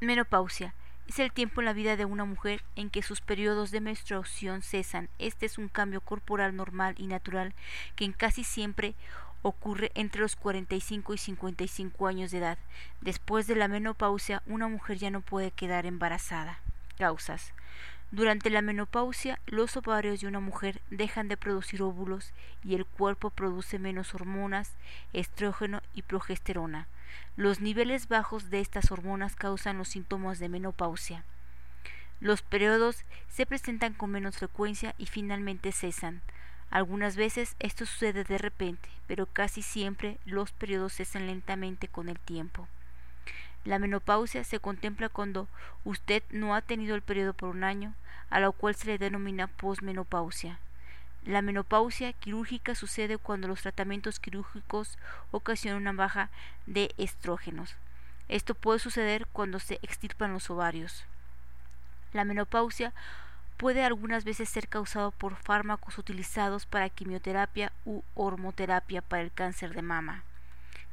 Menopausia. Es el tiempo en la vida de una mujer en que sus periodos de menstruación cesan. Este es un cambio corporal normal y natural que casi siempre ocurre entre los 45 y 55 años de edad. Después de la menopausia, una mujer ya no puede quedar embarazada. Causas. Durante la menopausia, los ovarios de una mujer dejan de producir óvulos y el cuerpo produce menos hormonas, estrógeno y progesterona. Los niveles bajos de estas hormonas causan los síntomas de menopausia. Los periodos se presentan con menos frecuencia y finalmente cesan. Algunas veces esto sucede de repente, pero casi siempre los periodos cesan lentamente con el tiempo. La menopausia se contempla cuando usted no ha tenido el periodo por un año, a lo cual se le denomina posmenopausia. La menopausia quirúrgica sucede cuando los tratamientos quirúrgicos ocasionan una baja de estrógenos. Esto puede suceder cuando se extirpan los ovarios. La menopausia puede algunas veces ser causado por fármacos utilizados para quimioterapia u hormoterapia para el cáncer de mama.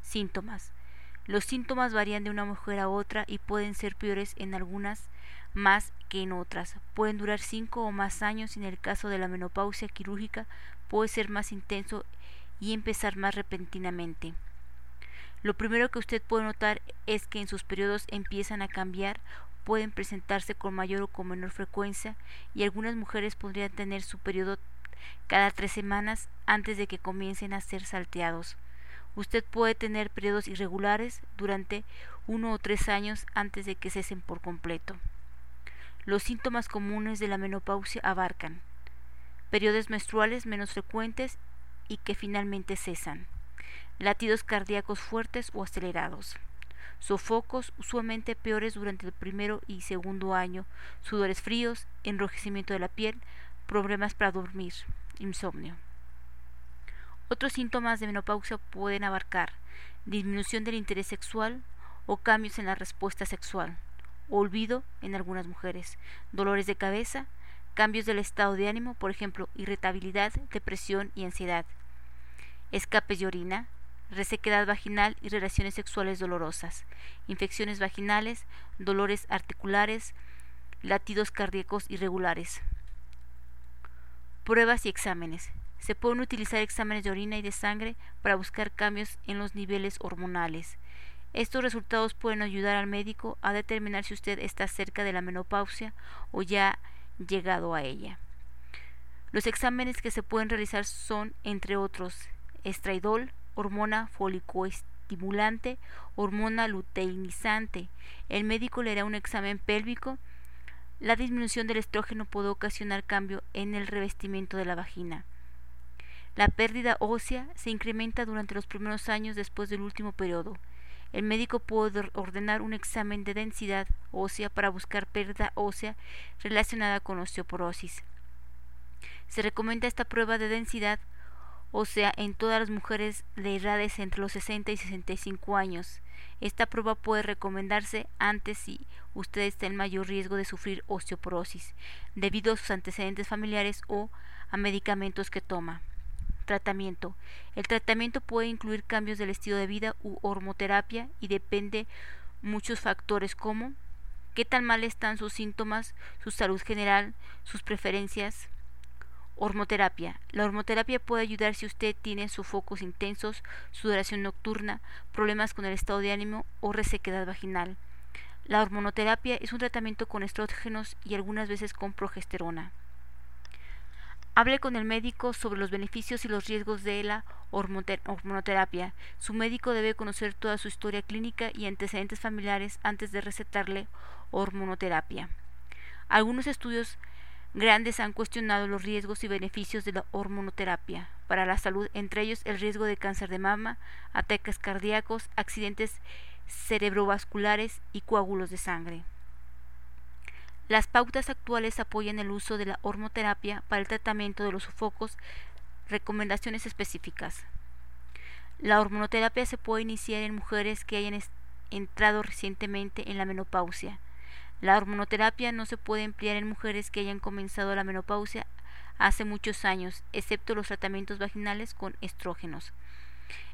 Síntomas. Los síntomas varían de una mujer a otra y pueden ser peores en algunas más que en otras. Pueden durar cinco o más años y en el caso de la menopausia quirúrgica puede ser más intenso y empezar más repentinamente. Lo primero que usted puede notar es que en sus periodos empiezan a cambiar, pueden presentarse con mayor o con menor frecuencia y algunas mujeres podrían tener su periodo cada tres semanas antes de que comiencen a ser salteados. Usted puede tener periodos irregulares durante uno o tres años antes de que cesen por completo. Los síntomas comunes de la menopausia abarcan periodos menstruales menos frecuentes y que finalmente cesan, latidos cardíacos fuertes o acelerados, sofocos usualmente peores durante el primero y segundo año, sudores fríos, enrojecimiento de la piel, problemas para dormir, insomnio. Otros síntomas de menopausia pueden abarcar disminución del interés sexual o cambios en la respuesta sexual, olvido en algunas mujeres, dolores de cabeza, cambios del estado de ánimo, por ejemplo, irritabilidad, depresión y ansiedad, escapes de orina, resequedad vaginal y relaciones sexuales dolorosas, infecciones vaginales, dolores articulares, latidos cardíacos irregulares. Pruebas y exámenes. Se pueden utilizar exámenes de orina y de sangre para buscar cambios en los niveles hormonales. Estos resultados pueden ayudar al médico a determinar si usted está cerca de la menopausia o ya ha llegado a ella. Los exámenes que se pueden realizar son, entre otros, estraidol, hormona folicoestimulante, hormona luteinizante. El médico le hará un examen pélvico. La disminución del estrógeno puede ocasionar cambio en el revestimiento de la vagina. La pérdida ósea se incrementa durante los primeros años después del último periodo. El médico puede ordenar un examen de densidad ósea para buscar pérdida ósea relacionada con osteoporosis. Se recomienda esta prueba de densidad ósea en todas las mujeres de edades entre los 60 y 65 años. Esta prueba puede recomendarse antes si usted está en mayor riesgo de sufrir osteoporosis, debido a sus antecedentes familiares o a medicamentos que toma. Tratamiento. El tratamiento puede incluir cambios del estilo de vida u hormoterapia y depende muchos factores como qué tan mal están sus síntomas, su salud general, sus preferencias. Hormoterapia. La hormoterapia puede ayudar si usted tiene sofocos intensos, sudoración nocturna, problemas con el estado de ánimo o resequedad vaginal. La hormonoterapia es un tratamiento con estrógenos y algunas veces con progesterona. Hable con el médico sobre los beneficios y los riesgos de la hormonoterapia. Su médico debe conocer toda su historia clínica y antecedentes familiares antes de recetarle hormonoterapia. Algunos estudios grandes han cuestionado los riesgos y beneficios de la hormonoterapia para la salud, entre ellos el riesgo de cáncer de mama, ataques cardíacos, accidentes cerebrovasculares y coágulos de sangre. Las pautas actuales apoyan el uso de la hormoterapia para el tratamiento de los sofocos. Recomendaciones específicas. La hormonoterapia se puede iniciar en mujeres que hayan entrado recientemente en la menopausia. La hormonoterapia no se puede emplear en mujeres que hayan comenzado la menopausia hace muchos años, excepto los tratamientos vaginales con estrógenos.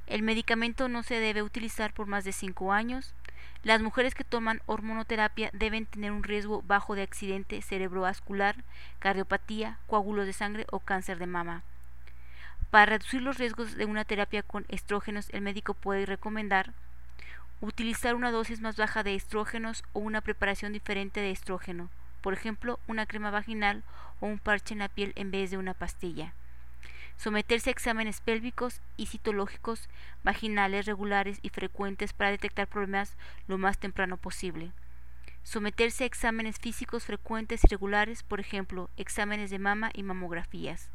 El medicamento no se debe utilizar por más de 5 años. Las mujeres que toman hormonoterapia deben tener un riesgo bajo de accidente cerebrovascular, cardiopatía, coágulos de sangre o cáncer de mama. Para reducir los riesgos de una terapia con estrógenos, el médico puede recomendar utilizar una dosis más baja de estrógenos o una preparación diferente de estrógeno, por ejemplo, una crema vaginal o un parche en la piel en vez de una pastilla. Someterse a exámenes pélvicos y citológicos vaginales regulares y frecuentes para detectar problemas lo más temprano posible. Someterse a exámenes físicos frecuentes y regulares, por ejemplo, exámenes de mama y mamografías.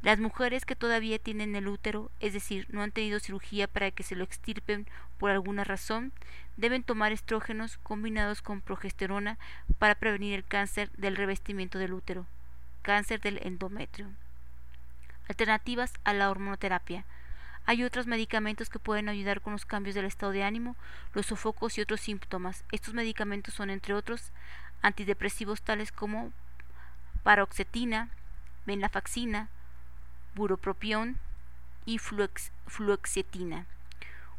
Las mujeres que todavía tienen el útero, es decir, no han tenido cirugía para que se lo extirpen por alguna razón, deben tomar estrógenos combinados con progesterona para prevenir el cáncer del revestimiento del útero, cáncer del endometrio. Alternativas a la hormonoterapia. Hay otros medicamentos que pueden ayudar con los cambios del estado de ánimo, los sofocos y otros síntomas. Estos medicamentos son, entre otros, antidepresivos tales como paroxetina, venlafaxina, buropropión y fluoxetina,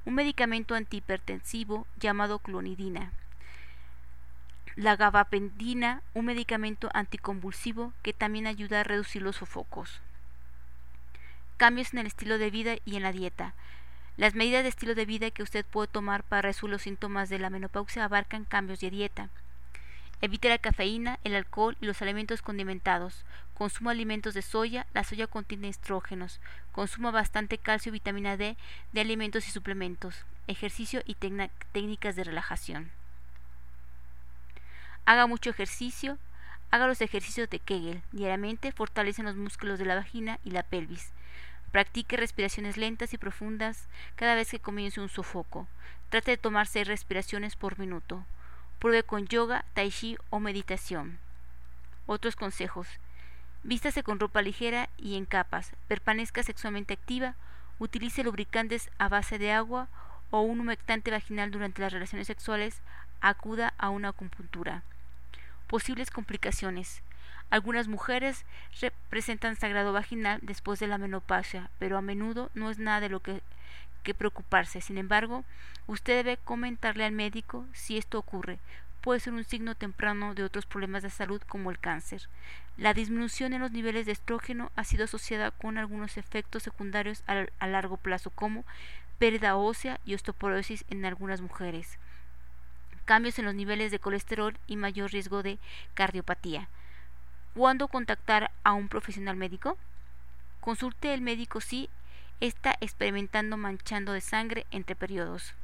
un medicamento antihipertensivo llamado clonidina. La gabapendina, un medicamento anticonvulsivo que también ayuda a reducir los sofocos. Cambios en el estilo de vida y en la dieta. Las medidas de estilo de vida que usted puede tomar para resolver los síntomas de la menopausia abarcan cambios de dieta, Evite la cafeína, el alcohol y los alimentos condimentados. Consuma alimentos de soya, la soya contiene estrógenos. Consuma bastante calcio y vitamina D de alimentos y suplementos. Ejercicio y técnicas de relajación. Haga mucho ejercicio. Haga los ejercicios de Kegel. Diariamente fortalecen los músculos de la vagina y la pelvis. Practique respiraciones lentas y profundas cada vez que comience un sofoco. Trate de tomar seis respiraciones por minuto. Pruebe con yoga, tai chi o meditación. Otros consejos. Vístase con ropa ligera y en capas. Permanezca sexualmente activa. Utilice lubricantes a base de agua o un humectante vaginal durante las relaciones sexuales. Acuda a una acupuntura. Posibles complicaciones. Algunas mujeres presentan sagrado vaginal después de la menopausia, pero a menudo no es nada de lo que preocuparse. Sin embargo, usted debe comentarle al médico si esto ocurre. Puede ser un signo temprano de otros problemas de salud como el cáncer. La disminución en los niveles de estrógeno ha sido asociada con algunos efectos secundarios a, largo plazo como pérdida ósea y osteoporosis en algunas mujeres, cambios en los niveles de colesterol y mayor riesgo de cardiopatía. ¿Cuándo contactar a un profesional médico? Consulte el médico si está experimentando manchando de sangre entre periodos.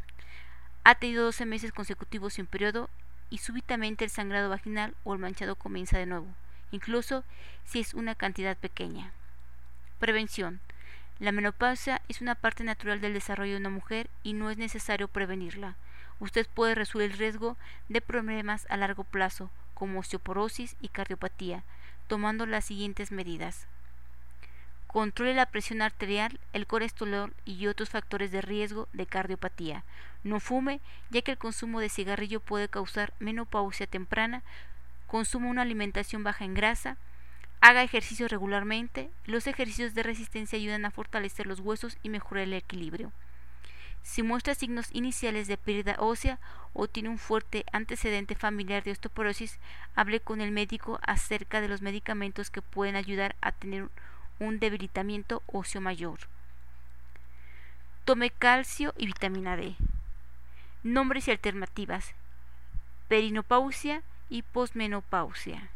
Ha tenido 12 meses consecutivos sin periodo y súbitamente el sangrado vaginal o el manchado comienza de nuevo, incluso si es una cantidad pequeña. Prevención. La menopausia es una parte natural del desarrollo de una mujer y no es necesario prevenirla. Usted puede resolver el riesgo de problemas a largo plazo, como osteoporosis y cardiopatía, tomando las siguientes medidas. Controle la presión arterial, el colesterol y otros factores de riesgo de cardiopatía. No fume, ya que el consumo de cigarrillo puede causar menopausia temprana. Consuma una alimentación baja en grasa. Haga ejercicio regularmente. Los ejercicios de resistencia ayudan a fortalecer los huesos y mejorar el equilibrio. Si muestra signos iniciales de pérdida ósea o tiene un fuerte antecedente familiar de osteoporosis, hable con el médico acerca de los medicamentos que pueden ayudar a tener un debilitamiento óseo mayor. Tome calcio y vitamina D. Nombres y alternativas. Perinopausia y posmenopausia.